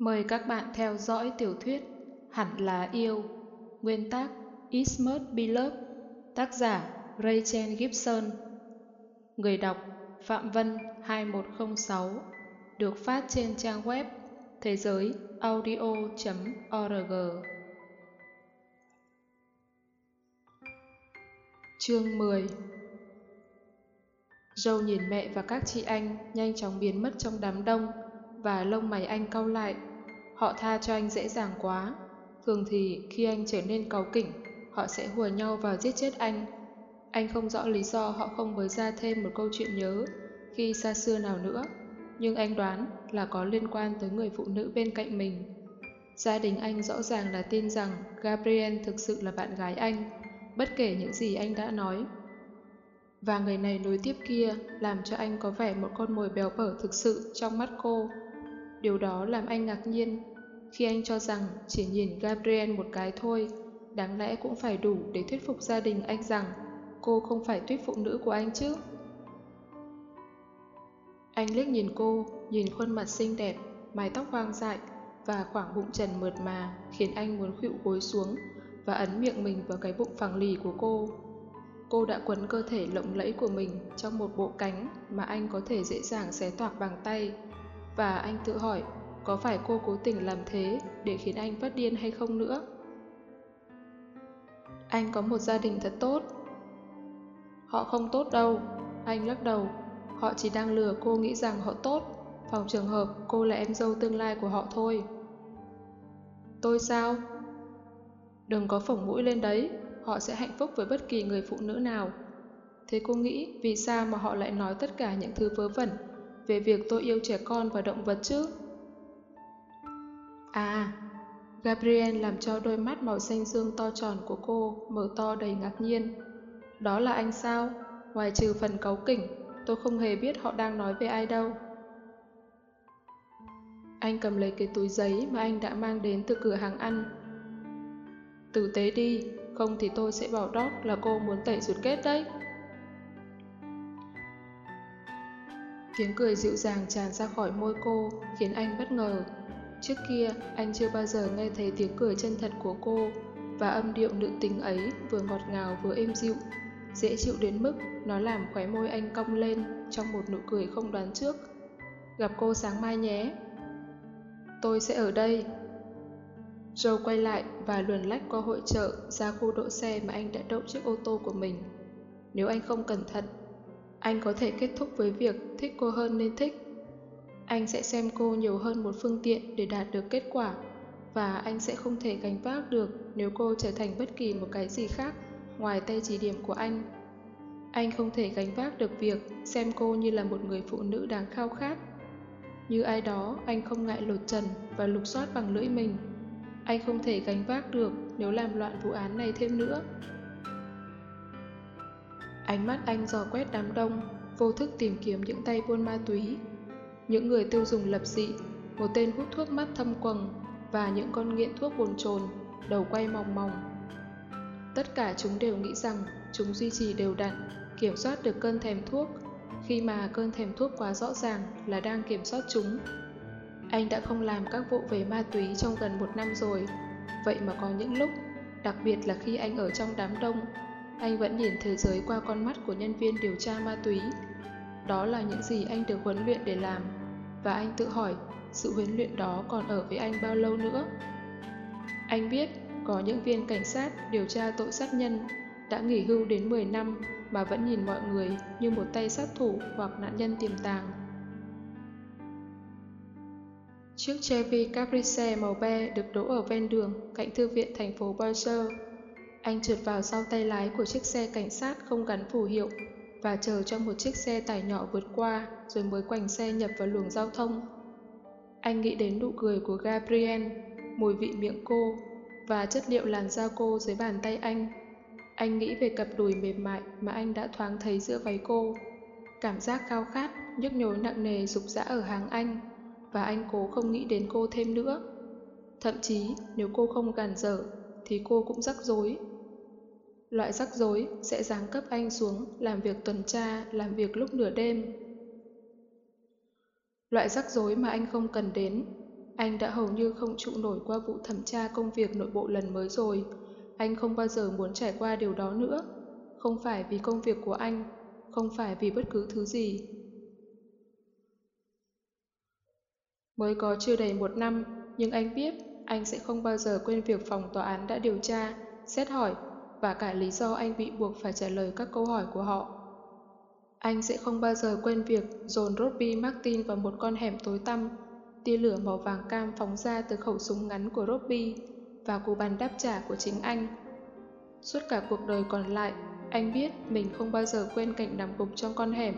Mời các bạn theo dõi tiểu thuyết Hẳn là yêu, Nguyên tác Ismert Beloved Tác giả Rachel Gibson. Người đọc Phạm Vân 2106 Được phát trên trang web thế giới audio.org Chương 10 Joe nhìn mẹ và các chị anh nhanh chóng biến mất trong đám đông và lông mày anh cau lại. Họ tha cho anh dễ dàng quá. Thường thì khi anh trở nên cáu kỉnh, họ sẽ hùa nhau vào giết chết anh. Anh không rõ lý do họ không mới ra thêm một câu chuyện nhớ khi xa xưa nào nữa, nhưng anh đoán là có liên quan tới người phụ nữ bên cạnh mình. Gia đình anh rõ ràng là tin rằng Gabriel thực sự là bạn gái anh, bất kể những gì anh đã nói. Và người này nối tiếp kia làm cho anh có vẻ một con mồi béo bở thực sự trong mắt cô. Điều đó làm anh ngạc nhiên khi anh cho rằng chỉ nhìn Gabriel một cái thôi, đáng lẽ cũng phải đủ để thuyết phục gia đình anh rằng cô không phải tuyết phụ nữ của anh chứ. Anh liếc nhìn cô, nhìn khuôn mặt xinh đẹp, mái tóc hoang dại và khoảng bụng trần mượt mà khiến anh muốn khuỵu gối xuống và ấn miệng mình vào cái bụng phẳng lì của cô. Cô đã quấn cơ thể lộng lẫy của mình trong một bộ cánh mà anh có thể dễ dàng xé toạc bằng tay. Và anh tự hỏi có phải cô cố tình làm thế để khiến anh phát điên hay không nữa? Anh có một gia đình thật tốt. Họ không tốt đâu, anh lắc đầu. Họ chỉ đang lừa cô nghĩ rằng họ tốt, phòng trường hợp cô là em dâu tương lai của họ thôi. Tôi sao? Đừng có phỏng mũi lên đấy, họ sẽ hạnh phúc với bất kỳ người phụ nữ nào. Thế cô nghĩ vì sao mà họ lại nói tất cả những thứ vớ vẩn về việc tôi yêu trẻ con và động vật chứ? À, Gabriel làm cho đôi mắt màu xanh dương to tròn của cô mở to đầy ngạc nhiên. Đó là anh sao? Ngoài trừ phần cấu kỉnh, tôi không hề biết họ đang nói về ai đâu. Anh cầm lấy cái túi giấy mà anh đã mang đến từ cửa hàng ăn. Tử tế đi, không thì tôi sẽ bảo Doc là cô muốn tẩy ruột kết đấy. Tiếng cười dịu dàng tràn ra khỏi môi cô, khiến anh bất ngờ. Trước kia, anh chưa bao giờ nghe thấy tiếng cười chân thật của cô, và âm điệu nữ tính ấy vừa ngọt ngào vừa êm dịu, dễ chịu đến mức nó làm khóe môi anh cong lên trong một nụ cười không đoán trước. Gặp cô sáng mai nhé. Tôi sẽ ở đây. Joe quay lại và luồn lách qua hội chợ ra khu đỗ xe mà anh đã đậu chiếc ô tô của mình. Nếu anh không cẩn thận, anh có thể kết thúc với việc thích cô hơn nên thích. Anh sẽ xem cô nhiều hơn một phương tiện để đạt được kết quả và anh sẽ không thể gánh vác được nếu cô trở thành bất kỳ một cái gì khác ngoài tay chỉ điểm của anh. Anh không thể gánh vác được việc xem cô như là một người phụ nữ đáng khao khát. Như ai đó, anh không ngại lột trần và lục soát bằng lưỡi mình. Anh không thể gánh vác được nếu làm loạn vụ án này thêm nữa. Ánh mắt anh dò quét đám đông, vô thức tìm kiếm những tay buôn ma túy những người tiêu dùng lập dị, một tên hút thuốc mắt thâm quầng và những con nghiện thuốc bồn chồn, đầu quay mòng mòng. Tất cả chúng đều nghĩ rằng chúng duy trì đều đặn, kiểm soát được cơn thèm thuốc, khi mà cơn thèm thuốc quá rõ ràng là đang kiểm soát chúng. Anh đã không làm các vụ về ma túy trong gần một năm rồi, vậy mà có những lúc, đặc biệt là khi anh ở trong đám đông, anh vẫn nhìn thế giới qua con mắt của nhân viên điều tra ma túy. Đó là những gì anh được huấn luyện để làm và anh tự hỏi, sự huấn luyện đó còn ở với anh bao lâu nữa. Anh biết, có những viên cảnh sát điều tra tội sát nhân đã nghỉ hưu đến 10 năm mà vẫn nhìn mọi người như một tay sát thủ hoặc nạn nhân tiềm tàng. Chiếc Chevy Caprice màu be được đỗ ở ven đường cạnh thư viện thành phố Boise. Anh trượt vào sau tay lái của chiếc xe cảnh sát không gắn phù hiệu và chờ cho một chiếc xe tải nhỏ vượt qua rồi mới quành xe nhập vào luồng giao thông. Anh nghĩ đến nụ cười của Gabriel, mùi vị miệng cô và chất liệu làn da cô dưới bàn tay anh. Anh nghĩ về cặp đùi mềm mại mà anh đã thoáng thấy giữa váy cô. Cảm giác khao khát, nhức nhối nặng nề rục rã ở hàng anh và anh cố không nghĩ đến cô thêm nữa. Thậm chí nếu cô không gàn dở thì cô cũng rắc rối Loại rắc rối sẽ giáng cấp anh xuống làm việc tuần tra, làm việc lúc nửa đêm. Loại rắc rối mà anh không cần đến, Anh đã hầu như không trụ nổi qua vụ thẩm tra công việc nội bộ lần mới rồi. Anh không bao giờ muốn trải qua điều đó nữa. Không phải vì công việc của anh, không phải vì bất cứ thứ gì. Mới có chưa đầy một năm, nhưng anh biết anh sẽ không bao giờ quên việc phòng tòa án đã điều tra, xét hỏi và cả lý do anh bị buộc phải trả lời các câu hỏi của họ. Anh sẽ không bao giờ quên việc dồn Robbie Martin vào một con hẻm tối tăm, tia lửa màu vàng cam phóng ra từ khẩu súng ngắn của Robbie và cú bắn đáp trả của chính anh. Suốt cả cuộc đời còn lại, anh biết mình không bao giờ quên cảnh nằm gục trong con hẻm,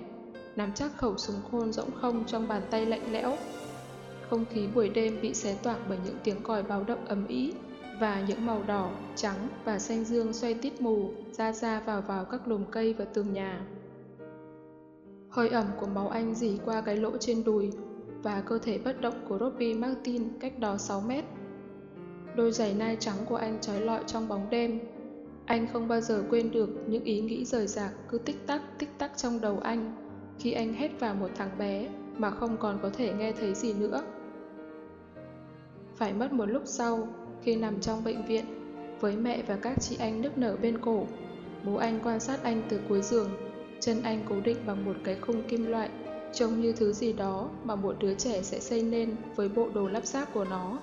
nắm chắc khẩu súng khôn rỗng không trong bàn tay lạnh lẽo. Không khí buổi đêm bị xé toạc bởi những tiếng còi báo động ầm ĩ và những màu đỏ, trắng và xanh dương xoay tít mù ra ra vào vào các lùm cây và tường nhà. Hơi ẩm của máu anh dì qua cái lỗ trên đùi và cơ thể bất động của Robbie Martin cách đó 6 mét. Đôi giày nai trắng của anh trói lọi trong bóng đêm. Anh không bao giờ quên được những ý nghĩ rời rạc cứ tích tắc tích tắc trong đầu anh khi anh hét vào một thằng bé mà không còn có thể nghe thấy gì nữa. Phải mất một lúc sau, khi nằm trong bệnh viện, với mẹ và các chị anh nức nở bên cổ, bố anh quan sát anh từ cuối giường, chân anh cố định bằng một cái khung kim loại, trông như thứ gì đó mà một đứa trẻ sẽ xây nên với bộ đồ lắp ráp của nó,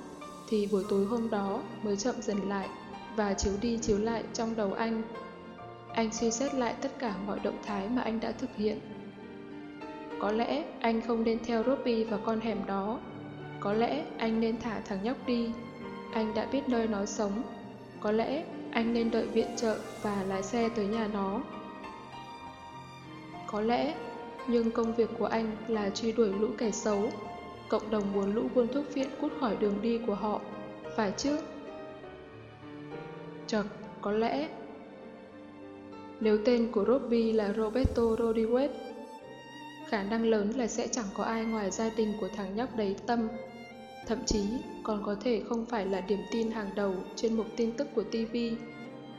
thì buổi tối hôm đó mới chậm dần lại và chiếu đi chiếu lại trong đầu anh. Anh suy xét lại tất cả mọi động thái mà anh đã thực hiện. Có lẽ anh không nên theo Robbie vào con hẻm đó. Có lẽ anh nên thả thằng nhóc đi anh đã biết nơi nó sống. Có lẽ anh nên đợi viện trợ và lái xe tới nhà nó. Có lẽ, nhưng công việc của anh là truy đuổi lũ kẻ xấu. Cộng đồng muốn lũ buôn thuốc viện cút khỏi đường đi của họ, phải chứ? Chật, có lẽ. Nếu tên của Robbie là Roberto Rodriguez, khả năng lớn là sẽ chẳng có ai ngoài gia đình của thằng nhóc đấy tâm Thậm chí còn có thể không phải là điểm tin hàng đầu trên mục tin tức của TV.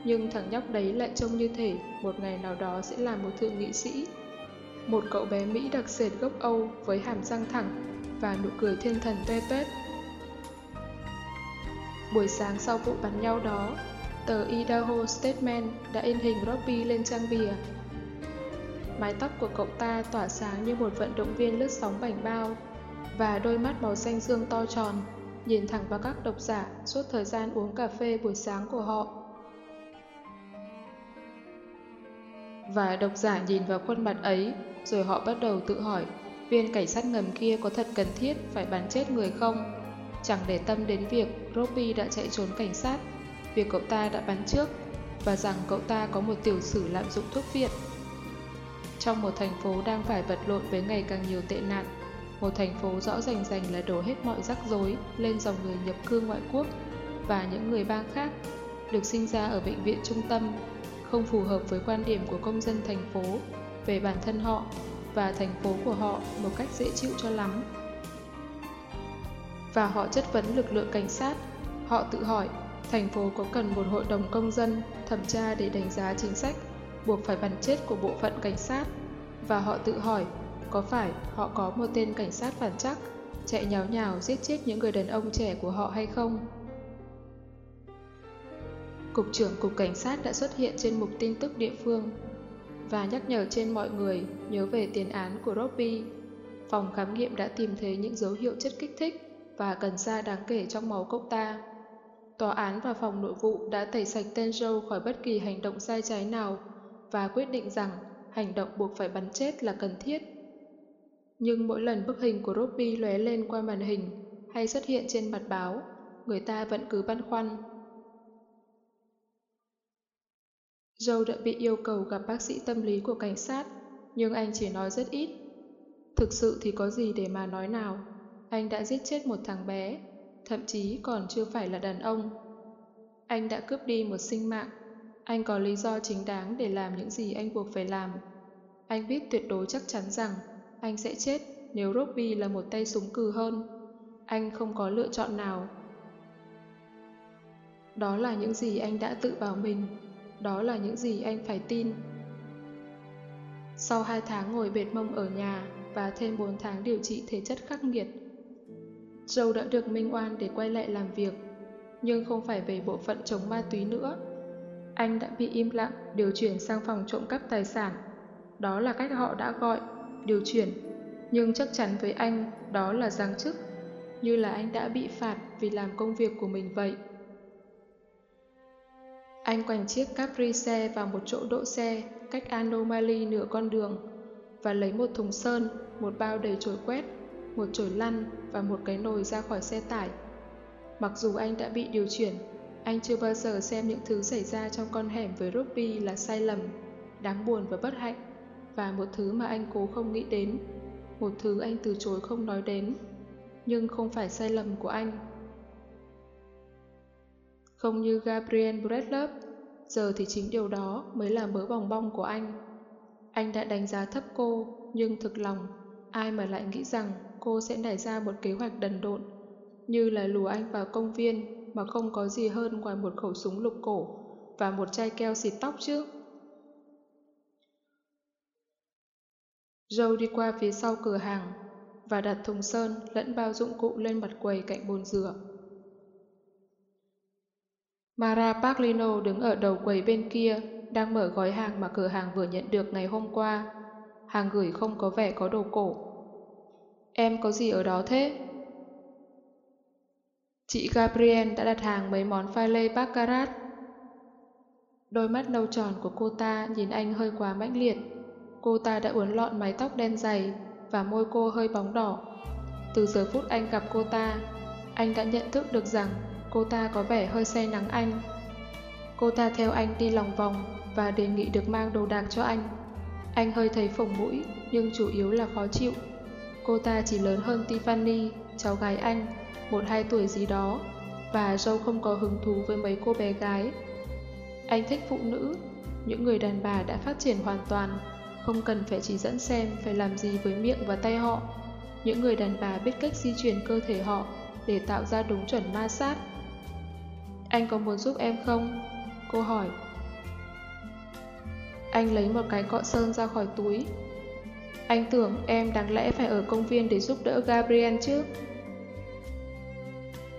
Nhưng thằng nhóc đấy lại trông như thể một ngày nào đó sẽ là một thượng nghị sĩ. Một cậu bé Mỹ đặc sệt gốc Âu với hàm răng thẳng và nụ cười thiên thần tuê toét. Buổi sáng sau vụ bắn nhau đó, tờ Idaho Statement đã in hình Robbie lên trang bìa. Mái tóc của cậu ta tỏa sáng như một vận động viên lướt sóng bảnh bao và đôi mắt màu xanh dương to tròn, nhìn thẳng vào các độc giả suốt thời gian uống cà phê buổi sáng của họ. Và độc giả nhìn vào khuôn mặt ấy, rồi họ bắt đầu tự hỏi, viên cảnh sát ngầm kia có thật cần thiết phải bắn chết người không? Chẳng để tâm đến việc Robbie đã chạy trốn cảnh sát, việc cậu ta đã bắn trước, và rằng cậu ta có một tiểu sử lạm dụng thuốc viện. Trong một thành phố đang phải vật lộn với ngày càng nhiều tệ nạn, một thành phố rõ rành rành là đổ hết mọi rắc rối lên dòng người nhập cư ngoại quốc và những người bang khác, được sinh ra ở bệnh viện trung tâm, không phù hợp với quan điểm của công dân thành phố về bản thân họ và thành phố của họ một cách dễ chịu cho lắm. Và họ chất vấn lực lượng cảnh sát. Họ tự hỏi, thành phố có cần một hội đồng công dân thẩm tra để đánh giá chính sách buộc phải bắn chết của bộ phận cảnh sát. Và họ tự hỏi, có phải họ có một tên cảnh sát phản chắc, chạy nháo nhào giết chết những người đàn ông trẻ của họ hay không? Cục trưởng Cục Cảnh sát đã xuất hiện trên mục tin tức địa phương và nhắc nhở trên mọi người nhớ về tiền án của Robbie. Phòng khám nghiệm đã tìm thấy những dấu hiệu chất kích thích và cần sa đáng kể trong máu cậu ta. Tòa án và phòng nội vụ đã tẩy sạch tên Joe khỏi bất kỳ hành động sai trái nào và quyết định rằng hành động buộc phải bắn chết là cần thiết nhưng mỗi lần bức hình của Ruby lóe lên qua màn hình hay xuất hiện trên mặt báo, người ta vẫn cứ băn khoăn. Joe đã bị yêu cầu gặp bác sĩ tâm lý của cảnh sát, nhưng anh chỉ nói rất ít. Thực sự thì có gì để mà nói nào, anh đã giết chết một thằng bé, thậm chí còn chưa phải là đàn ông. Anh đã cướp đi một sinh mạng, anh có lý do chính đáng để làm những gì anh buộc phải làm. Anh biết tuyệt đối chắc chắn rằng anh sẽ chết nếu Robbie là một tay súng cừ hơn. Anh không có lựa chọn nào. Đó là những gì anh đã tự bảo mình. Đó là những gì anh phải tin. Sau hai tháng ngồi bệt mông ở nhà và thêm 4 tháng điều trị thể chất khắc nghiệt, Joe đã được minh oan để quay lại làm việc, nhưng không phải về bộ phận chống ma túy nữa. Anh đã bị im lặng điều chuyển sang phòng trộm cắp tài sản. Đó là cách họ đã gọi, điều chuyển. Nhưng chắc chắn với anh, đó là giáng chức, như là anh đã bị phạt vì làm công việc của mình vậy. Anh quành chiếc Capri xe vào một chỗ đỗ xe cách Anomaly nửa con đường và lấy một thùng sơn, một bao đầy chổi quét, một chổi lăn và một cái nồi ra khỏi xe tải. Mặc dù anh đã bị điều chuyển, anh chưa bao giờ xem những thứ xảy ra trong con hẻm với Ruby là sai lầm, đáng buồn và bất hạnh, và một thứ mà anh cố không nghĩ đến, một thứ anh từ chối không nói đến, nhưng không phải sai lầm của anh. Không như Gabriel Bradley, giờ thì chính điều đó mới là mớ bòng bong của anh. Anh đã đánh giá thấp cô, nhưng thực lòng, ai mà lại nghĩ rằng cô sẽ nảy ra một kế hoạch đần độn, như là lùa anh vào công viên mà không có gì hơn ngoài một khẩu súng lục cổ và một chai keo xịt tóc chứ. Joe đi qua phía sau cửa hàng và đặt thùng sơn lẫn bao dụng cụ lên mặt quầy cạnh bồn rửa. Mara Paglino đứng ở đầu quầy bên kia, đang mở gói hàng mà cửa hàng vừa nhận được ngày hôm qua. Hàng gửi không có vẻ có đồ cổ. Em có gì ở đó thế? Chị Gabriel đã đặt hàng mấy món pha lê baccarat. Đôi mắt nâu tròn của cô ta nhìn anh hơi quá mãnh liệt. Cô ta đã uốn lọn mái tóc đen dày và môi cô hơi bóng đỏ. Từ giờ phút anh gặp cô ta, anh đã nhận thức được rằng cô ta có vẻ hơi say nắng anh. Cô ta theo anh đi lòng vòng và đề nghị được mang đồ đạc cho anh. Anh hơi thấy phồng mũi, nhưng chủ yếu là khó chịu. Cô ta chỉ lớn hơn Tiffany, cháu gái anh, một hai tuổi gì đó, và Joe không có hứng thú với mấy cô bé gái. Anh thích phụ nữ, những người đàn bà đã phát triển hoàn toàn, không cần phải chỉ dẫn xem phải làm gì với miệng và tay họ. Những người đàn bà biết cách di chuyển cơ thể họ để tạo ra đúng chuẩn ma sát. Anh có muốn giúp em không? Cô hỏi. Anh lấy một cái cọ sơn ra khỏi túi. Anh tưởng em đáng lẽ phải ở công viên để giúp đỡ Gabriel chứ.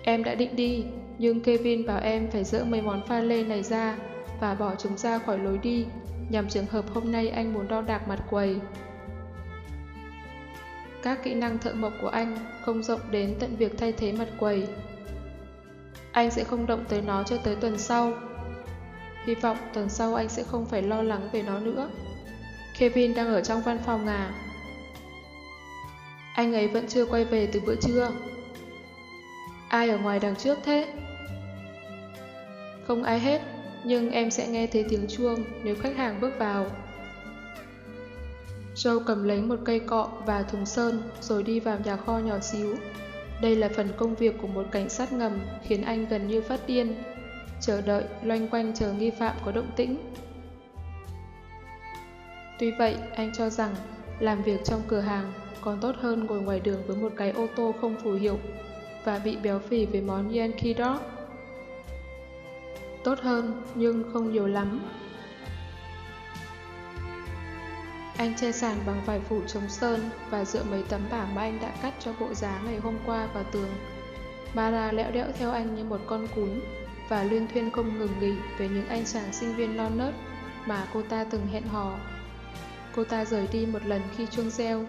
Em đã định đi, nhưng Kevin bảo em phải dỡ mấy món pha lê này ra và bỏ chúng ra khỏi lối đi, nhằm trường hợp hôm nay anh muốn đo đạc mặt quầy. Các kỹ năng thợ mộc của anh không rộng đến tận việc thay thế mặt quầy. Anh sẽ không động tới nó cho tới tuần sau. Hy vọng tuần sau anh sẽ không phải lo lắng về nó nữa. Kevin đang ở trong văn phòng à? Anh ấy vẫn chưa quay về từ bữa trưa. Ai ở ngoài đằng trước thế? Không ai hết, nhưng em sẽ nghe thấy tiếng chuông nếu khách hàng bước vào. Joe cầm lấy một cây cọ và thùng sơn rồi đi vào nhà kho nhỏ xíu. Đây là phần công việc của một cảnh sát ngầm khiến anh gần như phát điên. Chờ đợi, loanh quanh chờ nghi phạm có động tĩnh. Tuy vậy, anh cho rằng làm việc trong cửa hàng còn tốt hơn ngồi ngoài đường với một cái ô tô không phù hiệu và bị béo phì với món Yankee Dog. Tốt hơn, nhưng không nhiều lắm. Anh che sàn bằng vải phủ chống sơn và dựa mấy tấm bảng mà anh đã cắt cho bộ giá ngày hôm qua vào tường. Mara lẹo đẽo theo anh như một con cún và liên thuyên không ngừng nghỉ về những anh chàng sinh viên non nớt mà cô ta từng hẹn hò. Cô ta rời đi một lần khi chuông reo,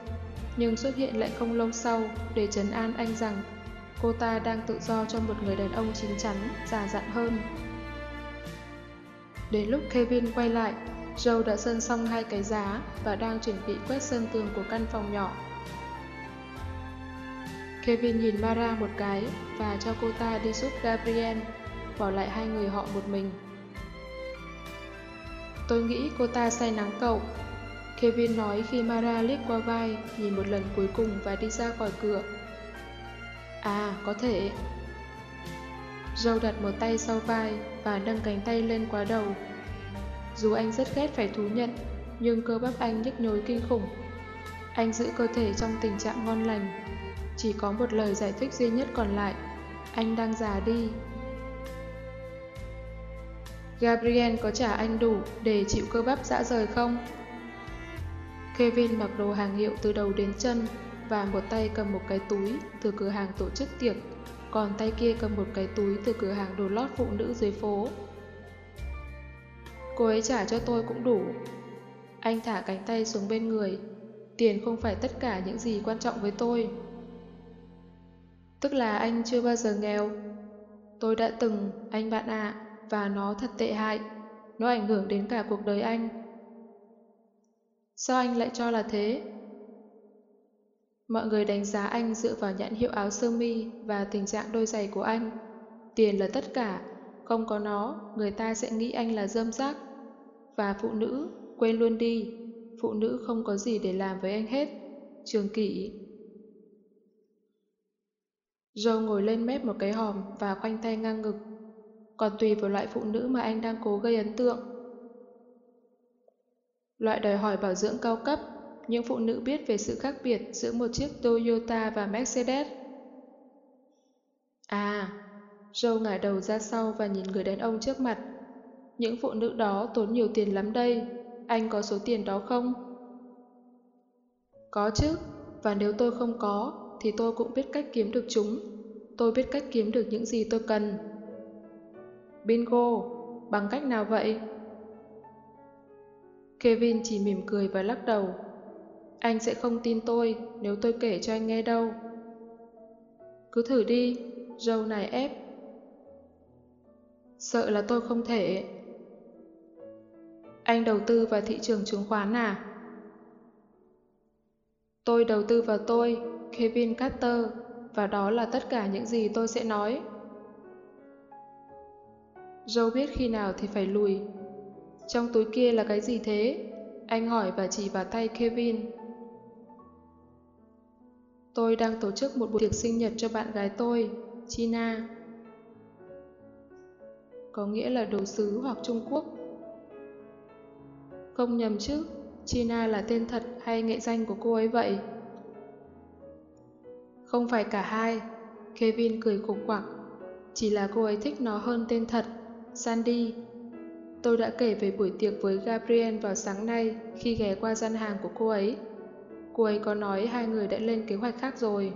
nhưng xuất hiện lại không lâu sau để trấn an anh rằng cô ta đang tự do cho một người đàn ông chín chắn, già dặn hơn. Đến lúc Kevin quay lại, Joe đã sơn xong hai cái giá và đang chuẩn bị quét sơn tường của căn phòng nhỏ. Kevin nhìn Mara một cái và cho cô ta đi giúp Gabriel, bỏ lại hai người họ một mình. Tôi nghĩ cô ta say nắng cậu. Kevin nói khi Mara liếc qua vai, nhìn một lần cuối cùng và đi ra khỏi cửa. À, có thể. Joe đặt một tay sau vai và nâng cánh tay lên quá đầu. Dù anh rất ghét phải thú nhận, nhưng cơ bắp anh nhức nhối kinh khủng. Anh giữ cơ thể trong tình trạng ngon lành. Chỉ có một lời giải thích duy nhất còn lại. Anh đang già đi. Gabriel có trả anh đủ để chịu cơ bắp dã rời không? Kevin mặc đồ hàng hiệu từ đầu đến chân và một tay cầm một cái túi từ cửa hàng tổ chức tiệc, còn tay kia cầm một cái túi từ cửa hàng đồ lót phụ nữ dưới phố. Cô ấy trả cho tôi cũng đủ. Anh thả cánh tay xuống bên người. Tiền không phải tất cả những gì quan trọng với tôi. Tức là anh chưa bao giờ nghèo. Tôi đã từng, anh bạn ạ, và nó thật tệ hại. Nó ảnh hưởng đến cả cuộc đời anh. Sao anh lại cho là thế? Mọi người đánh giá anh dựa vào nhãn hiệu áo sơ mi và tình trạng đôi giày của anh. Tiền là tất cả, không có nó, người ta sẽ nghĩ anh là dâm rác. Và phụ nữ, quên luôn đi, phụ nữ không có gì để làm với anh hết. Trường kỷ. Joe ngồi lên mép một cái hòm và khoanh tay ngang ngực. Còn tùy vào loại phụ nữ mà anh đang cố gây ấn tượng. Loại đòi hỏi bảo dưỡng cao cấp, những phụ nữ biết về sự khác biệt giữa một chiếc Toyota và Mercedes. À, Joe ngả đầu ra sau và nhìn người đàn ông trước mặt. Những phụ nữ đó tốn nhiều tiền lắm đây. Anh có số tiền đó không? Có chứ, và nếu tôi không có, thì tôi cũng biết cách kiếm được chúng. Tôi biết cách kiếm được những gì tôi cần. Bingo, bằng cách nào vậy? Kevin chỉ mỉm cười và lắc đầu. Anh sẽ không tin tôi nếu tôi kể cho anh nghe đâu. Cứ thử đi, Joe này ép. Sợ là tôi không thể. Anh đầu tư vào thị trường chứng khoán à? Tôi đầu tư vào tôi, Kevin Carter, và đó là tất cả những gì tôi sẽ nói. Joe biết khi nào thì phải lùi. Trong túi kia là cái gì thế? Anh hỏi và chỉ vào tay Kevin. Tôi đang tổ chức một buổi tiệc sinh nhật cho bạn gái tôi, China. Có nghĩa là đồ sứ hoặc Trung Quốc. Không nhầm chứ, China là tên thật hay nghệ danh của cô ấy vậy? Không phải cả hai, Kevin cười khủng quặc. Chỉ là cô ấy thích nó hơn tên thật, Sandy. Tôi đã kể về buổi tiệc với Gabriel vào sáng nay khi ghé qua gian hàng của cô ấy. Cô ấy có nói hai người đã lên kế hoạch khác rồi.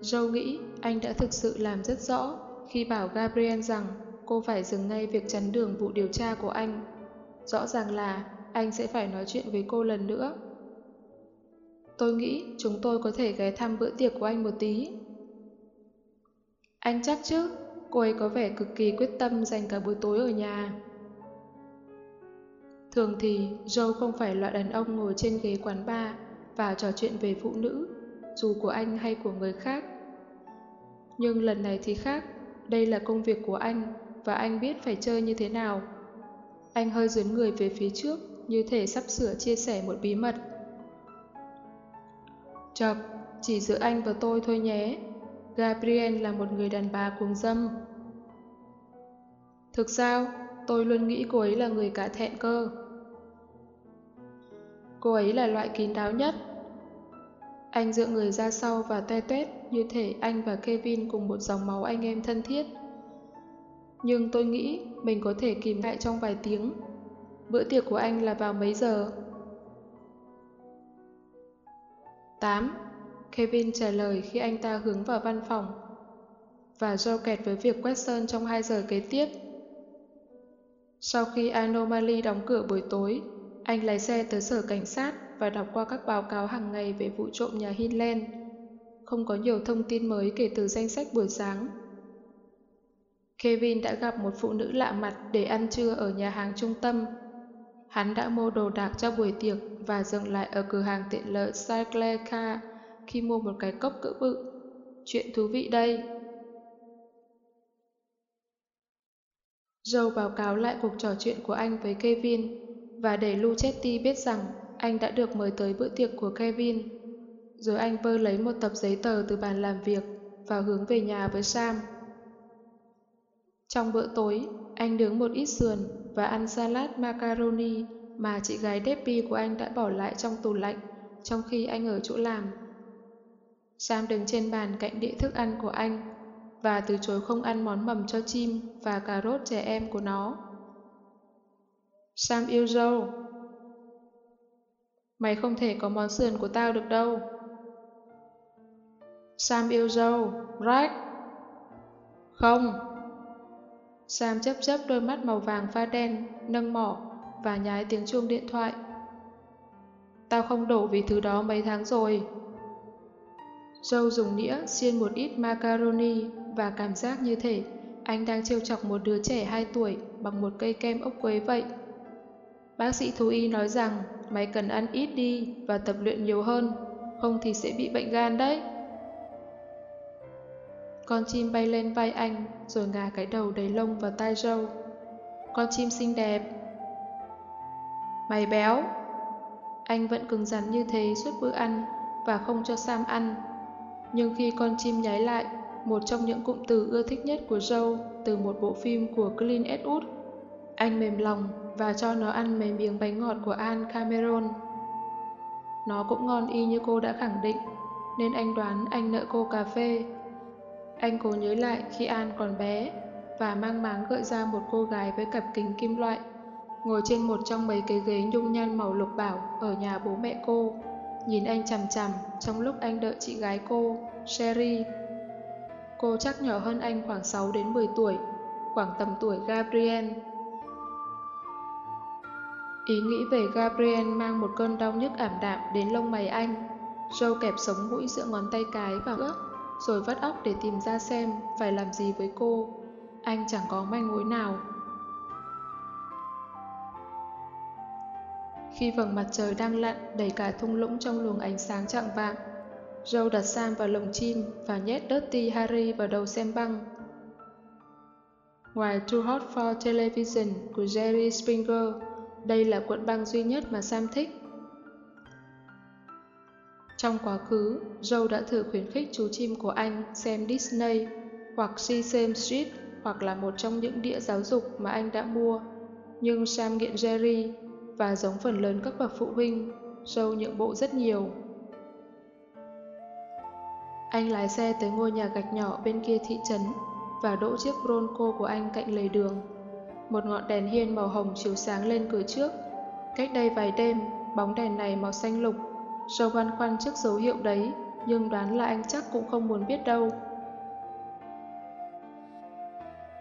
Joe nghĩ anh đã thực sự làm rất rõ khi bảo Gabriel rằng cô phải dừng ngay việc chắn đường vụ điều tra của anh. Rõ ràng là anh sẽ phải nói chuyện với cô lần nữa. Tôi nghĩ chúng tôi có thể ghé thăm bữa tiệc của anh một tí. Anh chắc chứ, cô ấy có vẻ cực kỳ quyết tâm dành cả buổi tối ở nhà. Thường thì Joe không phải loại đàn ông ngồi trên ghế quán bar và trò chuyện về phụ nữ, dù của anh hay của người khác. Nhưng lần này thì khác, đây là công việc của anh và anh biết phải chơi như thế nào. Anh hơi dướn người về phía trước, như thể sắp sửa chia sẻ một bí mật. Chọc, chỉ giữa anh và tôi thôi nhé. Gabriel là một người đàn bà cuồng dâm. Thực sao, tôi luôn nghĩ cô ấy là người cả thẹn cơ. Cô ấy là loại kín đáo nhất. Anh dựa người ra sau và toe toét như thể anh và Kevin cùng một dòng máu anh em thân thiết. Nhưng tôi nghĩ mình có thể kìm lại trong vài tiếng. Bữa tiệc của anh là vào mấy giờ? 8. Kevin trả lời khi anh ta hướng vào văn phòng. Và do kẹt với việc quét sơn trong 2 giờ kế tiếp. Sau khi Anomaly đóng cửa buổi tối, anh lái xe tới sở cảnh sát và đọc qua các báo cáo hàng ngày về vụ trộm nhà Hinland. Không có nhiều thông tin mới kể từ danh sách buổi sáng. Kevin đã gặp một phụ nữ lạ mặt để ăn trưa ở nhà hàng trung tâm. Hắn đã mua đồ đạc cho buổi tiệc và dừng lại ở cửa hàng tiện lợi Cycle Car khi mua một cái cốc cỡ bự. Chuyện thú vị đây. Joe báo cáo lại cuộc trò chuyện của anh với Kevin và để Luchetti biết rằng anh đã được mời tới bữa tiệc của Kevin. Rồi anh vơ lấy một tập giấy tờ từ bàn làm việc và hướng về nhà với Sam. Trong bữa tối, anh nướng một ít sườn và ăn salad macaroni mà chị gái Debbie của anh đã bỏ lại trong tủ lạnh trong khi anh ở chỗ làm. Sam đứng trên bàn cạnh đĩa thức ăn của anh và từ chối không ăn món mầm cho chim và cà rốt trẻ em của nó. Sam yêu dâu. Mày không thể có món sườn của tao được đâu. Sam yêu dâu, Rách. Không. Sam chấp chấp đôi mắt màu vàng pha đen, nâng mỏ và nhái tiếng chuông điện thoại. Tao không đổ vì thứ đó mấy tháng rồi. Joe dùng nĩa xiên một ít macaroni và cảm giác như thể anh đang trêu chọc một đứa trẻ 2 tuổi bằng một cây kem ốc quế vậy. Bác sĩ thú y nói rằng mày cần ăn ít đi và tập luyện nhiều hơn, không thì sẽ bị bệnh gan đấy. Con chim bay lên vai anh rồi ngả cái đầu đầy lông vào tai râu. Con chim xinh đẹp. Mày béo. Anh vẫn cứng rắn như thế suốt bữa ăn và không cho Sam ăn. Nhưng khi con chim nháy lại, một trong những cụm từ ưa thích nhất của Joe từ một bộ phim của Clint Eastwood, anh mềm lòng và cho nó ăn mấy miếng bánh ngọt của An Cameron. Nó cũng ngon y như cô đã khẳng định, nên anh đoán anh nợ cô cà phê. Anh cố nhớ lại khi An còn bé và mang máng gợi ra một cô gái với cặp kính kim loại ngồi trên một trong mấy cái ghế nhung nhan màu lục bảo ở nhà bố mẹ cô, nhìn anh chằm chằm trong lúc anh đợi chị gái cô, Sherry. Cô chắc nhỏ hơn anh khoảng 6 đến 10 tuổi, khoảng tầm tuổi Gabriel. Ý nghĩ về Gabriel mang một cơn đau nhức ảm đạm đến lông mày anh. Joe kẹp sống mũi giữa ngón tay cái và ướp, rồi vắt óc để tìm ra xem phải làm gì với cô. Anh chẳng có manh mối nào. Khi vầng mặt trời đang lặn đầy cả thung lũng trong luồng ánh sáng chạng vạng, Joe đặt Sam vào lồng chim và nhét Dirty Harry vào đầu xem băng. Ngoài Too Hot for Television của Jerry Springer, đây là cuộn băng duy nhất mà Sam thích. Trong quá khứ, Joe đã thử khuyến khích chú chim của anh xem Disney hoặc Sesame Street hoặc là một trong những đĩa giáo dục mà anh đã mua. Nhưng Sam nghiện Jerry và giống phần lớn các bậc phụ huynh, Joe nhượng bộ rất nhiều. Anh lái xe tới ngôi nhà gạch nhỏ bên kia thị trấn và đỗ chiếc Bronco của anh cạnh lề đường. Một ngọn đèn hiên màu hồng chiếu sáng lên cửa trước. Cách đây vài đêm, bóng đèn này màu xanh lục. Joe băn khoăn trước dấu hiệu đấy, nhưng đoán là anh chắc cũng không muốn biết đâu.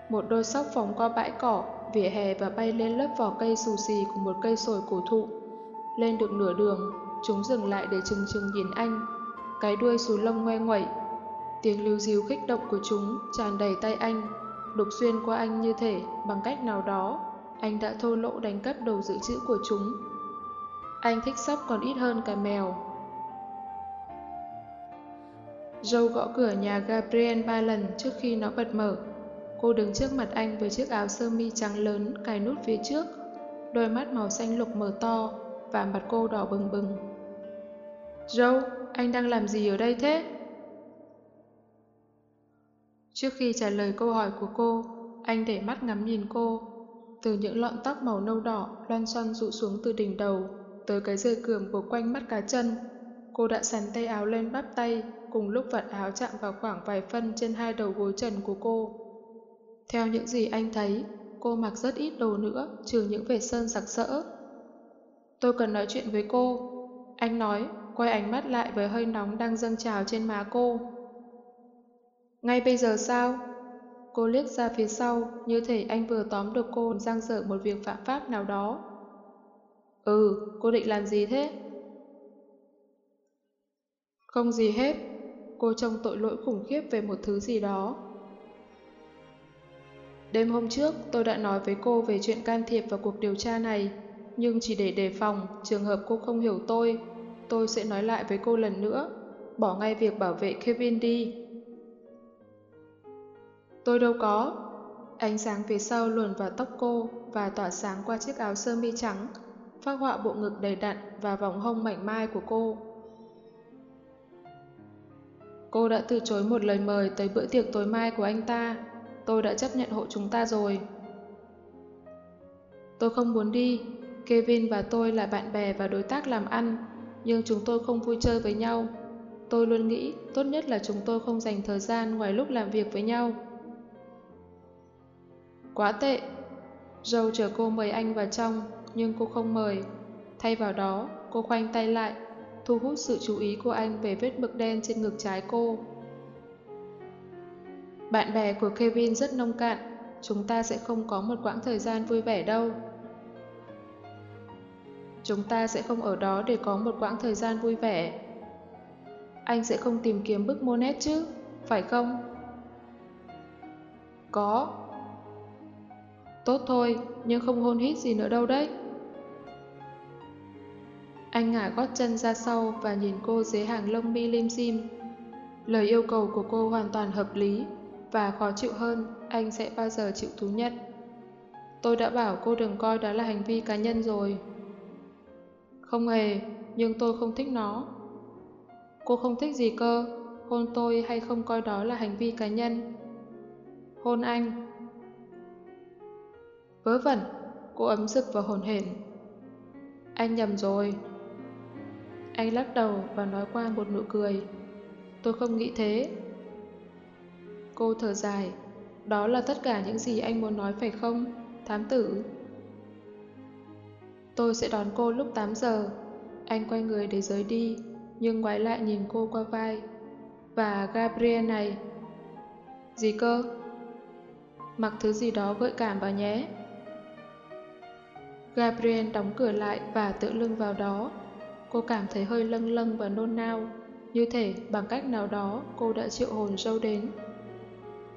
Một đôi sóc phóng qua bãi cỏ, vỉa hè và bay lên lớp vỏ cây xù xì của một cây sồi cổ thụ. Lên được nửa đường, chúng dừng lại để chừng chừng nhìn anh. Cái đuôi xù lông ngoe ngoẩy. Tiếng lưu diêu khích động của chúng tràn đầy tay anh, đục xuyên qua anh như thể bằng cách nào đó. Anh đã thô lỗ đánh cắp đầu dự trữ của chúng. Anh thích sóc còn ít hơn cả mèo. Joe gõ cửa nhà Gabriel ba lần trước khi nó bật mở. Cô đứng trước mặt anh với chiếc áo sơ mi trắng lớn cài nút phía trước, đôi mắt màu xanh lục mở to và mặt cô đỏ bừng bừng. Joe, anh đang làm gì ở đây thế? Trước khi trả lời câu hỏi của cô, anh để mắt ngắm nhìn cô. Từ những lọn tóc màu nâu đỏ loan xoăn rụ xuống từ đỉnh đầu tới cái dây cườm của quanh mắt cá chân. Cô đã sắn tay áo lên bắp tay cùng lúc vạt áo chạm vào khoảng vài phân trên hai đầu gối trần của cô. Theo những gì anh thấy, cô mặc rất ít đồ nữa, trừ những vệt sơn sặc sỡ. Tôi cần nói chuyện với cô. Anh nói, quay ánh mắt lại với hơi nóng đang dâng trào trên má cô. Ngay bây giờ sao? Cô liếc ra phía sau, như thể anh vừa tóm được cô giang dở một việc phạm pháp nào đó. Ừ, cô định làm gì thế? Không gì hết. Cô trông tội lỗi khủng khiếp về một thứ gì đó. Đêm hôm trước, tôi đã nói với cô về chuyện can thiệp vào cuộc điều tra này, nhưng chỉ để đề phòng, trường hợp cô không hiểu tôi, tôi sẽ nói lại với cô lần nữa. Bỏ ngay việc bảo vệ Kevin đi. Tôi đâu có. Ánh sáng phía sau luồn vào tóc cô và tỏa sáng qua chiếc áo sơ mi trắng, phát họa bộ ngực đầy đặn và vòng hông mảnh mai của cô. Cô đã từ chối một lời mời tới bữa tiệc tối mai của anh ta tôi đã chấp nhận hộ chúng ta rồi. Tôi không muốn đi, Kevin và tôi là bạn bè và đối tác làm ăn, nhưng chúng tôi không vui chơi với nhau. Tôi luôn nghĩ tốt nhất là chúng tôi không dành thời gian ngoài lúc làm việc với nhau. Quá tệ. Joe chờ cô mời anh vào trong, nhưng cô không mời. Thay vào đó, cô khoanh tay lại, thu hút sự chú ý của anh về vết mực đen trên ngực trái cô. Bạn bè của Kevin rất nông cạn, chúng ta sẽ không có một quãng thời gian vui vẻ đâu. Chúng ta sẽ không ở đó để có một quãng thời gian vui vẻ. Anh sẽ không tìm kiếm bức Monet chứ, phải không? Có. Tốt thôi, nhưng không hôn hít gì nữa đâu đấy. Anh ngả gót chân ra sau và nhìn cô dưới hàng lông mi lim dim. Lời yêu cầu của cô hoàn toàn hợp lý và khó chịu hơn, anh sẽ bao giờ chịu thú nhận. Tôi đã bảo cô đừng coi đó là hành vi cá nhân rồi. Không hề, nhưng tôi không thích nó. Cô không thích gì cơ, hôn tôi hay không coi đó là hành vi cá nhân. Hôn anh. Vớ vẩn, cô ấm rực và hồn hển. Anh nhầm rồi. Anh lắc đầu và nói qua một nụ cười. Tôi không nghĩ thế. Cô thở dài. Đó là tất cả những gì anh muốn nói phải không, thám tử? Tôi sẽ đón cô lúc 8 giờ. Anh quay người để rời đi, nhưng ngoái lại nhìn cô qua vai. Và Gabriel này. Gì cơ? Mặc thứ gì đó gợi cảm vào nhé. Gabriel đóng cửa lại và tựa lưng vào đó. Cô cảm thấy hơi lâng lâng và nôn nao. Như thể bằng cách nào đó cô đã triệu hồn Joe đến.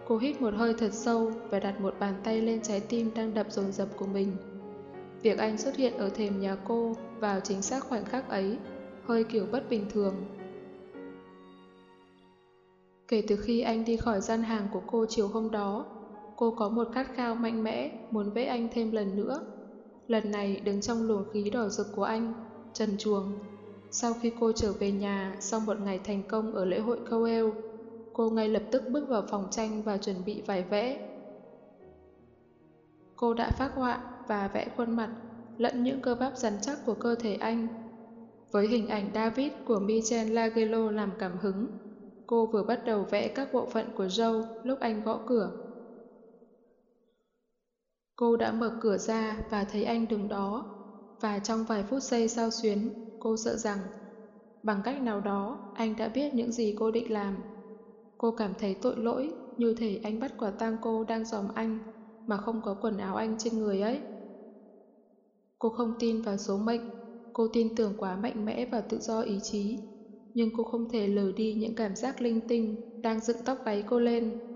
Cô hít một hơi thật sâu và đặt một bàn tay lên trái tim đang đập dồn dập của mình. Việc anh xuất hiện ở thềm nhà cô vào chính xác khoảnh khắc ấy, hơi kiểu bất bình thường. Kể từ khi anh đi khỏi gian hàng của cô chiều hôm đó, cô có một khát khao mạnh mẽ muốn vẽ anh thêm lần nữa. Lần này đứng trong luồng khí đỏ rực của anh, trần chuồng. Sau khi cô trở về nhà sau một ngày thành công ở lễ hội Coel, cô ngay lập tức bước vào phòng tranh và chuẩn bị vải vẽ. Cô đã phát họa và vẽ khuôn mặt lẫn những cơ bắp rắn chắc của cơ thể anh. Với hình ảnh David của Michel Lagelo làm cảm hứng, cô vừa bắt đầu vẽ các bộ phận của Joe lúc anh gõ cửa. Cô đã mở cửa ra và thấy anh đứng đó, và trong vài phút giây sao xuyến, cô sợ rằng bằng cách nào đó anh đã biết những gì cô định làm. Cô cảm thấy tội lỗi như thể anh bắt quả tang cô đang dòm anh mà không có quần áo anh trên người ấy. Cô không tin vào số mệnh, cô tin tưởng quá mạnh mẽ vào tự do ý chí, nhưng cô không thể lờ đi những cảm giác linh tinh đang dựng tóc gáy cô lên.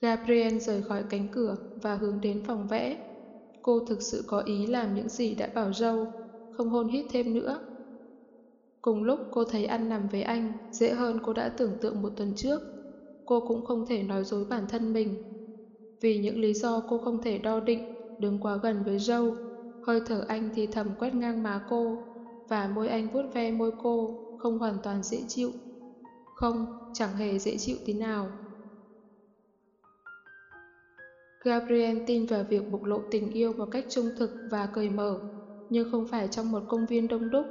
Gabriel rời khỏi cánh cửa và hướng đến phòng vẽ. Cô thực sự có ý làm những gì đã bảo dâu, không hôn hít thêm nữa. Cùng lúc cô thấy ăn nằm với anh dễ hơn cô đã tưởng tượng một tuần trước. Cô cũng không thể nói dối bản thân mình. Vì những lý do cô không thể đo định, đứng quá gần với dâu, hơi thở anh thì thầm quét ngang má cô, và môi anh vuốt ve môi cô, không hoàn toàn dễ chịu. Không, chẳng hề dễ chịu tí nào. Gabriel tin vào việc bộc lộ tình yêu một cách trung thực và cởi mở, nhưng không phải trong một công viên đông đúc,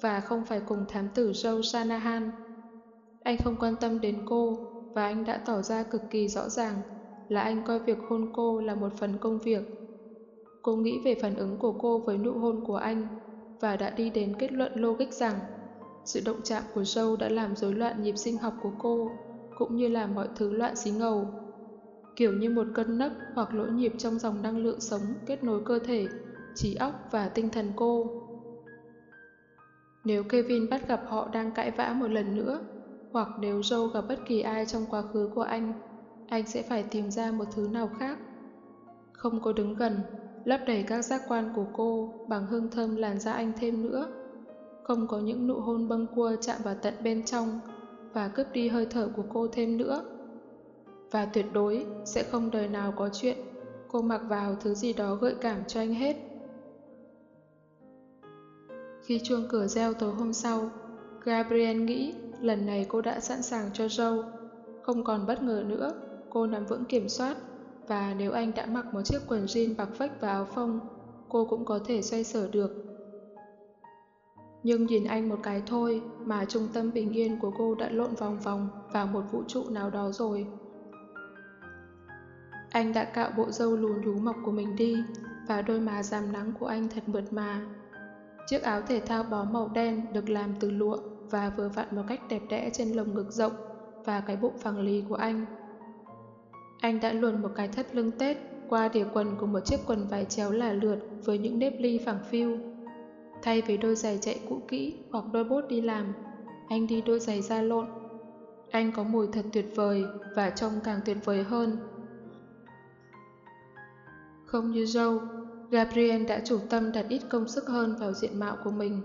và không phải cùng thám tử Joe Shanahan. Anh không quan tâm đến cô, và anh đã tỏ ra cực kỳ rõ ràng là anh coi việc hôn cô là một phần công việc. Cô nghĩ về phản ứng của cô với nụ hôn của anh, và đã đi đến kết luận logic rằng sự động chạm của Joe đã làm rối loạn nhịp sinh học của cô, cũng như làm mọi thứ loạn xí ngầu kiểu như một cân nấc hoặc lỗ nhịp trong dòng năng lượng sống kết nối cơ thể, trí óc và tinh thần cô. Nếu Kevin bắt gặp họ đang cãi vã một lần nữa, hoặc nếu Joe gặp bất kỳ ai trong quá khứ của anh, anh sẽ phải tìm ra một thứ nào khác. Không có đứng gần, lấp đầy các giác quan của cô bằng hương thơm làn da anh thêm nữa. Không có những nụ hôn bâng cua chạm vào tận bên trong và cướp đi hơi thở của cô thêm nữa và tuyệt đối sẽ không đời nào có chuyện cô mặc vào thứ gì đó gợi cảm cho anh hết. Khi chuông cửa reo tối hôm sau, Gabriel nghĩ lần này cô đã sẵn sàng cho Joe. Không còn bất ngờ nữa, cô nắm vững kiểm soát và nếu anh đã mặc một chiếc quần jean bạc vách và áo phông, cô cũng có thể xoay sở được. Nhưng nhìn anh một cái thôi mà trung tâm bình yên của cô đã lộn vòng vòng vào một vũ trụ nào đó rồi. Anh đã cạo bộ râu lùn nhú mọc của mình đi và đôi má rám nắng của anh thật mượt mà. Chiếc áo thể thao bó màu đen được làm từ lụa và vừa vặn một cách đẹp đẽ trên lồng ngực rộng và cái bụng phẳng lì của anh. Anh đã luồn một cái thắt lưng Tết qua đỉa quần của một chiếc quần vải chéo là lượt với những nếp ly phẳng phiu. Thay vì đôi giày chạy cũ kỹ hoặc đôi bốt đi làm, anh đi đôi giày da lộn. Anh có mùi thật tuyệt vời và trông càng tuyệt vời hơn. Không như Joe, Gabriel đã chủ tâm đặt ít công sức hơn vào diện mạo của mình.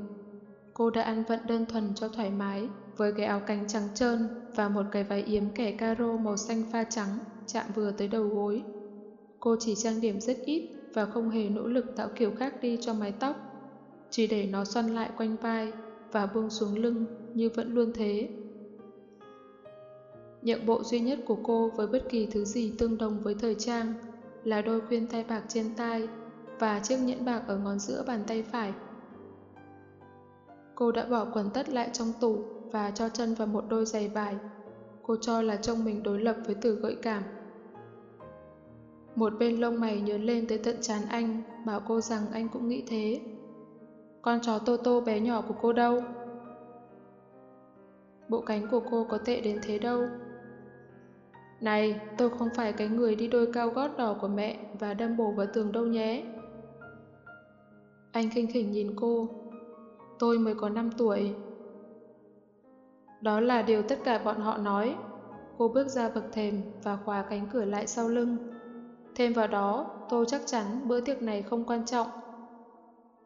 Cô đã ăn vận đơn thuần cho thoải mái với cái áo cánh trắng trơn và một cái váy yếm kẻ caro màu xanh pha trắng chạm vừa tới đầu gối. Cô chỉ trang điểm rất ít và không hề nỗ lực tạo kiểu khác đi cho mái tóc, chỉ để nó xoăn lại quanh vai và buông xuống lưng như vẫn luôn thế. Nhượng bộ duy nhất của cô với bất kỳ thứ gì tương đồng với thời trang là đôi khuyên tay bạc trên tai và chiếc nhẫn bạc ở ngón giữa bàn tay phải. Cô đã bỏ quần tất lại trong tủ và cho chân vào một đôi giày vải. Cô cho là trông mình đối lập với từ gợi cảm. Một bên lông mày nhớ lên tới tận chán anh, bảo cô rằng anh cũng nghĩ thế. Con chó Tô Tô bé nhỏ của cô đâu? Bộ cánh của cô có tệ đến thế đâu. Này, tôi không phải cái người đi đôi cao gót đỏ của mẹ và đâm bổ vào tường đâu nhé. Anh khinh khỉnh nhìn cô. Tôi mới có 5 tuổi. Đó là điều tất cả bọn họ nói. Cô bước ra bậc thềm và khóa cánh cửa lại sau lưng. Thêm vào đó, tôi chắc chắn bữa tiệc này không quan trọng.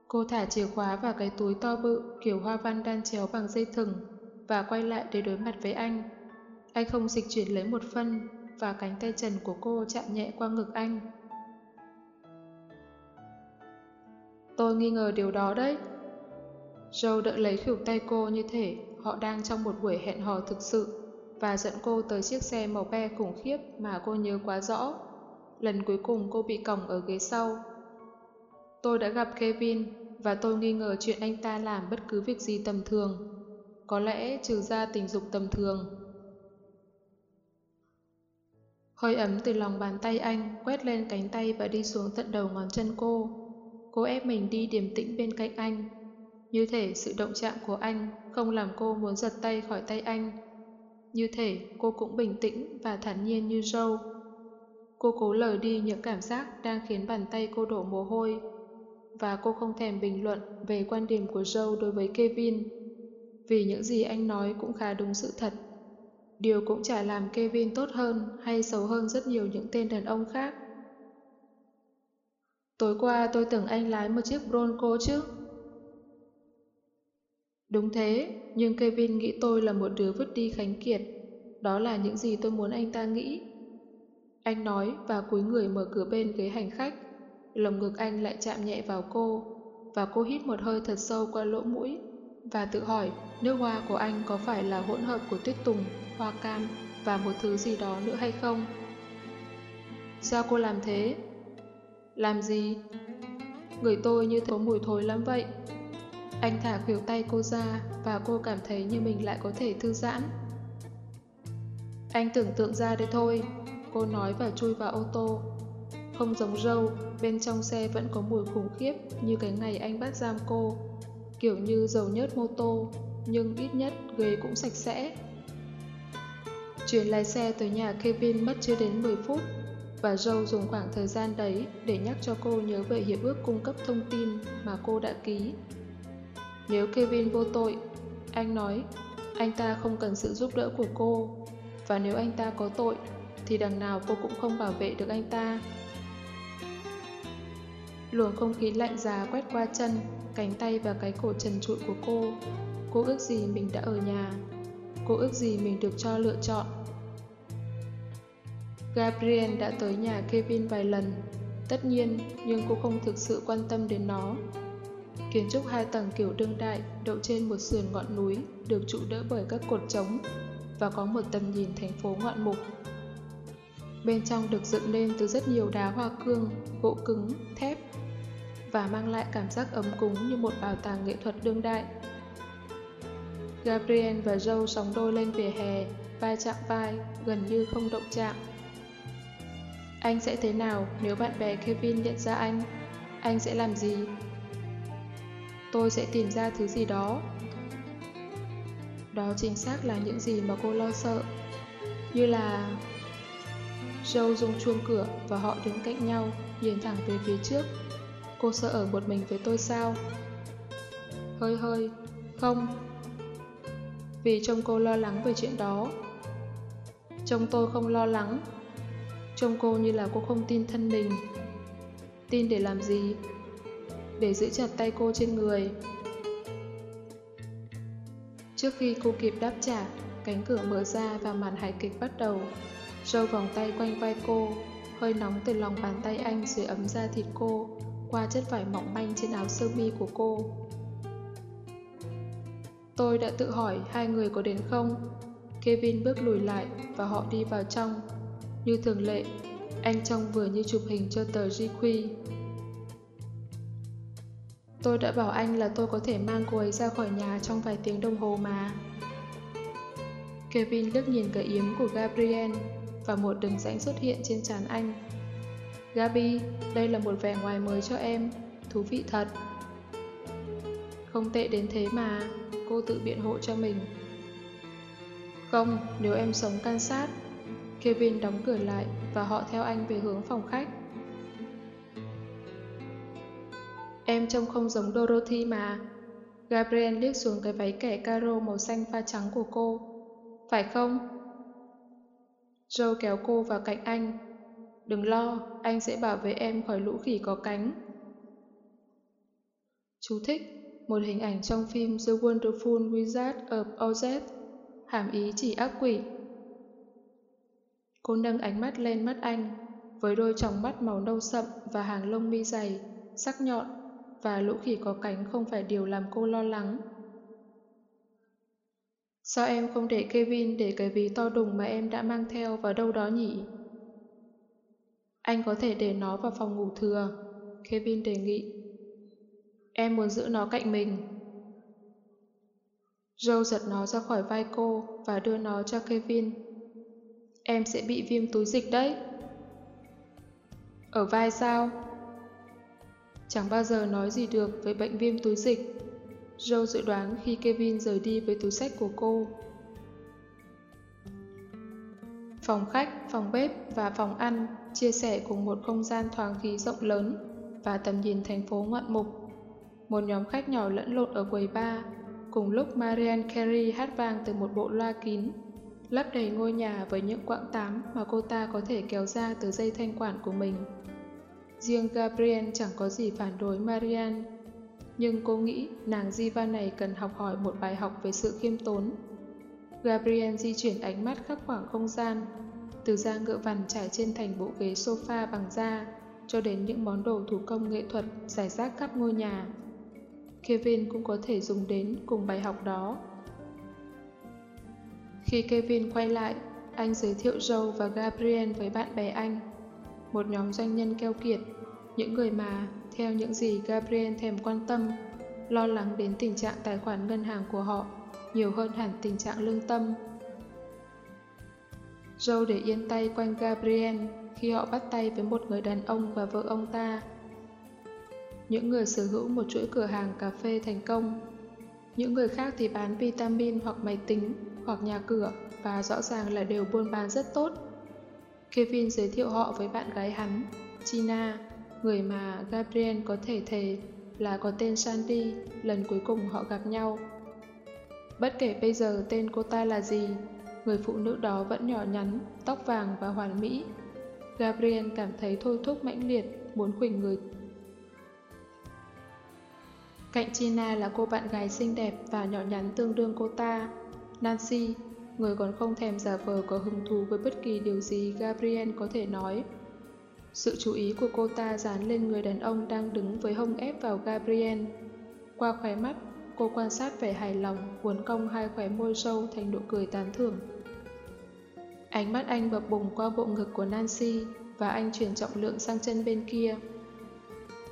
Cô thả chìa khóa vào cái túi to bự kiểu hoa văn đan chéo bằng dây thừng và quay lại để đối mặt với anh. Anh không dịch chuyển lấy một phân và cánh tay trần của cô chạm nhẹ qua ngực anh. Tôi nghi ngờ điều đó đấy. Joe đợi lấy khỉu tay cô như thể họ đang trong một buổi hẹn hò thực sự và dẫn cô tới chiếc xe màu be khủng khiếp mà cô nhớ quá rõ. Lần cuối cùng cô bị còng ở ghế sau. Tôi đã gặp Kevin và tôi nghi ngờ chuyện anh ta làm bất cứ việc gì tầm thường. Có lẽ trừ ra tình dục tầm thường. Hơi ấm từ lòng bàn tay anh, quét lên cánh tay và đi xuống tận đầu ngón chân cô. Cô ép mình đi điềm tĩnh bên cạnh anh. Như thể sự động chạm của anh không làm cô muốn giật tay khỏi tay anh. Như thể cô cũng bình tĩnh và thản nhiên như râu. Cô cố lờ đi những cảm giác đang khiến bàn tay cô đổ mồ hôi. Và cô không thèm bình luận về quan điểm của Joe đối với Kevin. Vì những gì anh nói cũng khá đúng sự thật. Điều cũng chả làm Kevin tốt hơn hay xấu hơn rất nhiều những tên đàn ông khác. Tối qua tôi tưởng anh lái một chiếc Bronco chứ. Đúng thế, nhưng Kevin nghĩ tôi là một đứa vứt đi khánh kiệt. Đó là những gì tôi muốn anh ta nghĩ. Anh nói và cúi người mở cửa bên ghế hành khách. Lồng ngực anh lại chạm nhẹ vào cô, và cô hít một hơi thật sâu qua lỗ mũi, và tự hỏi nước hoa của anh có phải là hỗn hợp của tuyết tùng, hoa cam và một thứ gì đó nữa hay không? Sao cô làm thế? Làm gì? Người tôi như có mùi thối lắm vậy. Anh thả khuỷu tay cô ra và cô cảm thấy như mình lại có thể thư giãn. Anh tưởng tượng ra đấy thôi, cô nói và chui vào ô tô. Không giống râu, bên trong xe vẫn có mùi khủng khiếp như cái ngày anh bắt giam cô. Kiểu như dầu nhớt mô tô, nhưng ít nhất ghế cũng sạch sẽ. Chuyến lái xe tới nhà Kevin mất chưa đến 10 phút và Joe dùng khoảng thời gian đấy để nhắc cho cô nhớ về hiệp ước cung cấp thông tin mà cô đã ký. Nếu Kevin vô tội, anh nói, anh ta không cần sự giúp đỡ của cô, và nếu anh ta có tội, thì đằng nào cô cũng không bảo vệ được anh ta. Luồng không khí lạnh giá quét qua chân, cánh tay và cái cổ trần trụi của cô. Cô ước gì mình đã ở nhà. Cô ước gì mình được cho lựa chọn. Gabriel đã tới nhà Kevin vài lần, tất nhiên nhưng cô không thực sự quan tâm đến nó. Kiến trúc hai tầng kiểu đương đại đậu trên một sườn ngọn núi được trụ đỡ bởi các cột trống và có một tầm nhìn thành phố ngoạn mục. Bên trong được dựng lên từ rất nhiều đá hoa cương, gỗ cứng, thép và mang lại cảm giác ấm cúng như một bảo tàng nghệ thuật đương đại. Gabriel và Joe sóng đôi lên vỉa hè, vai chạm vai, gần như không động chạm. Anh sẽ thế nào nếu bạn bè Kevin nhận ra anh? Anh sẽ làm gì? Tôi sẽ tìm ra thứ gì đó. Đó chính xác là những gì mà cô lo sợ. Như là... Joe rung chuông cửa và họ đứng cạnh nhau, nhìn thẳng về phía trước. Cô sợ ở một mình với tôi sao? Hơi hơi, không. Vì trông cô lo lắng về chuyện đó. Trông tôi không lo lắng. Trông cô như là cô không tin thân mình. Tin để làm gì? Để giữ chặt tay cô trên người. Trước khi cô kịp đáp trả, cánh cửa mở ra và màn hài kịch bắt đầu. Joe vòng tay quanh vai cô, hơi nóng từ lòng bàn tay anh sưởi ấm da thịt cô, qua chất vải mỏng manh trên áo sơ mi của cô. Tôi đã tự hỏi hai người có đến không? Kevin bước lùi lại và họ đi vào trong. Như thường lệ, anh trông vừa như chụp hình cho tờ GQ. Tôi đã bảo anh là tôi có thể mang cô ấy ra khỏi nhà trong vài tiếng đồng hồ mà. Kevin liếc nhìn cái yếm của Gabriel và một đường rãnh xuất hiện trên trán anh. Gabi, đây là một vẻ ngoài mới cho em, thú vị thật. Không tệ đến thế mà, cô tự biện hộ cho mình. Không, nếu em sống can sát. Kevin đóng cửa lại và họ theo anh về hướng phòng khách. Em trông không giống Dorothy mà. Gabriel liếc xuống cái váy kẻ caro màu xanh pha trắng của cô. Phải không? Joe kéo cô vào cạnh anh. Đừng lo, anh sẽ bảo vệ em khỏi lũ khỉ có cánh. Chú thích một hình ảnh trong phim The Wonderful Wizard of Oz, hàm ý chỉ ác quỷ. Cô nâng ánh mắt lên mắt anh, với đôi tròng mắt màu nâu sậm và hàng lông mi dày, sắc nhọn, và lũ khỉ có cánh không phải điều làm cô lo lắng. Sao em không để Kevin để cái ví to đùng mà em đã mang theo vào đâu đó nhỉ? Anh có thể để nó vào phòng ngủ thừa, Kevin đề nghị. Em muốn giữ nó cạnh mình. Joe giật nó ra khỏi vai cô và đưa nó cho Kevin. Em sẽ bị viêm túi dịch đấy. Ở vai sao? Chẳng bao giờ nói gì được với bệnh viêm túi dịch. Joe dự đoán khi Kevin rời đi với túi sách của cô. Phòng khách, phòng bếp và phòng ăn chia sẻ cùng một không gian thoáng khí rộng lớn và tầm nhìn thành phố ngoạn mục một nhóm khách nhỏ lẫn lộn ở quầy bar. Cùng lúc Marianne Carey hát vang từ một bộ loa kín, lấp đầy ngôi nhà với những quãng tám mà cô ta có thể kéo ra từ dây thanh quản của mình. Riêng Gabriel chẳng có gì phản đối Marianne, nhưng cô nghĩ nàng Diva này cần học hỏi một bài học về sự khiêm tốn. Gabriel di chuyển ánh mắt khắp khoảng không gian, từ da ngựa vằn trải trên thành bộ ghế sofa bằng da, cho đến những món đồ thủ công nghệ thuật giải rác khắp ngôi nhà. Kevin cũng có thể dùng đến cùng bài học đó. Khi Kevin quay lại, anh giới thiệu Joe và Gabriel với bạn bè anh, một nhóm doanh nhân keo kiệt, những người mà, theo những gì Gabriel thèm quan tâm, lo lắng đến tình trạng tài khoản ngân hàng của họ nhiều hơn hẳn tình trạng lương tâm. Joe để yên tay quanh Gabriel khi họ bắt tay với một người đàn ông và vợ ông ta những người sở hữu một chuỗi cửa hàng cà phê thành công. Những người khác thì bán vitamin hoặc máy tính hoặc nhà cửa và rõ ràng là đều buôn bán rất tốt. Kevin giới thiệu họ với bạn gái hắn, Gina, người mà Gabriel có thể thề là có tên Sandy lần cuối cùng họ gặp nhau. Bất kể bây giờ tên cô ta là gì, người phụ nữ đó vẫn nhỏ nhắn, tóc vàng và hoàn mỹ. Gabriel cảm thấy thôi thúc mãnh liệt muốn khuỳnh người Cạnh Gina là cô bạn gái xinh đẹp và nhỏ nhắn tương đương cô ta, Nancy, người còn không thèm giả vờ có hứng thú với bất kỳ điều gì Gabriel có thể nói. Sự chú ý của cô ta dán lên người đàn ông đang đứng với hông ép vào Gabriel. Qua khóe mắt, cô quan sát vẻ hài lòng, cuốn cong hai khóe môi sâu thành nụ cười tán thưởng. Ánh mắt anh bập bùng qua bộ ngực của Nancy và anh chuyển trọng lượng sang chân bên kia.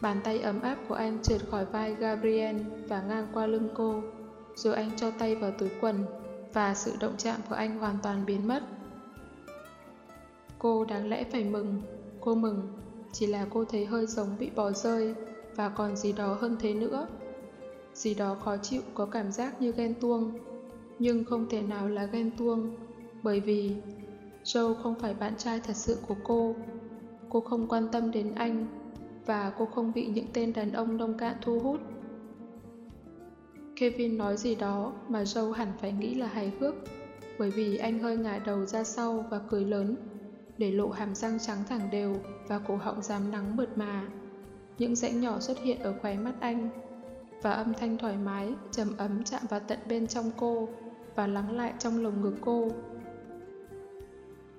Bàn tay ấm áp của anh trượt khỏi vai Gabriel và ngang qua lưng cô, rồi anh cho tay vào túi quần và sự động chạm của anh hoàn toàn biến mất. Cô đáng lẽ phải mừng, cô mừng, chỉ là cô thấy hơi giống bị bỏ rơi và còn gì đó hơn thế nữa. Gì đó khó chịu có cảm giác như ghen tuông, nhưng không thể nào là ghen tuông, bởi vì Joe không phải bạn trai thật sự của cô. Cô không quan tâm đến anh, và cô không bị những tên đàn ông nông cạn thu hút. Kevin nói gì đó mà Joe hẳn phải nghĩ là hài hước, bởi vì anh hơi ngả đầu ra sau và cười lớn, để lộ hàm răng trắng thẳng đều và cổ họng rám nắng mượt mà. Những rãnh nhỏ xuất hiện ở khóe mắt anh, và âm thanh thoải mái, trầm ấm chạm vào tận bên trong cô và lắng lại trong lồng ngực cô.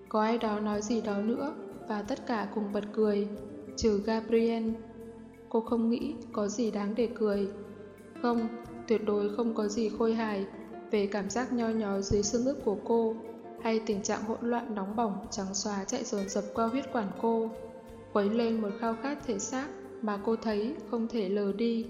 Có ai đó nói gì đó nữa và tất cả cùng bật cười, trừ Gabriel. Cô không nghĩ có gì đáng để cười. Không, tuyệt đối không có gì khôi hài về cảm giác nho nhói dưới xương ức của cô hay tình trạng hỗn loạn nóng bỏng trắng xóa chạy dồn dập qua huyết quản cô, quấy lên một khao khát thể xác mà cô thấy không thể lờ đi.